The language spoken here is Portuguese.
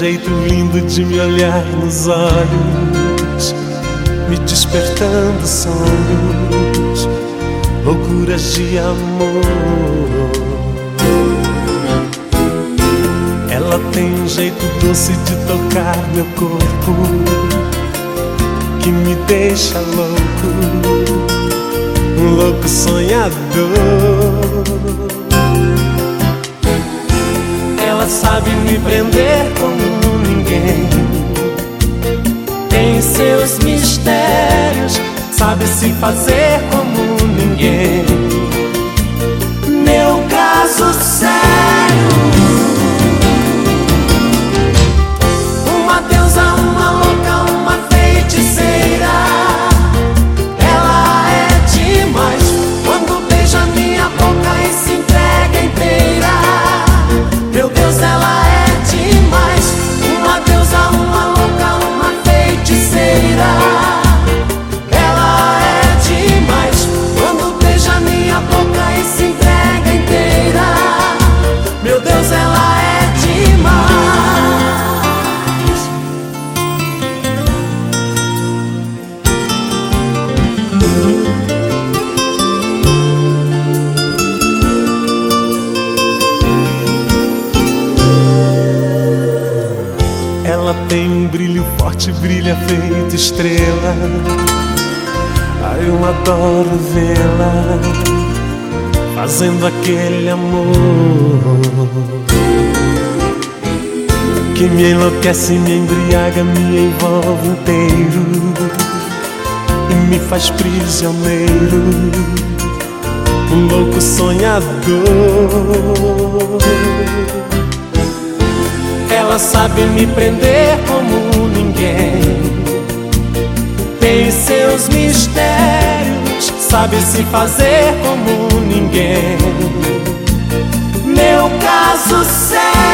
jeito lindo de me olhar nos olhos, me despertando sonhos, loucuras de amor. Ela tem um jeito doce de tocar meu corpo, que me deixa louco, um louco sonhador. Sabe me prender como ninguém. Tem seus mistérios, sabe se fazer como ninguém. Ela tem um brilho forte, brilha feito estrela. Ai, eu adoro vê-la fazendo aquele amor que me enlouquece, me embriaga, me envolve inteiro e me faz prisioneiro, um louco sonhador. Ela sabe me prender como ninguém. Tem seus mistérios, sabe se fazer como ninguém. Meu caso sério.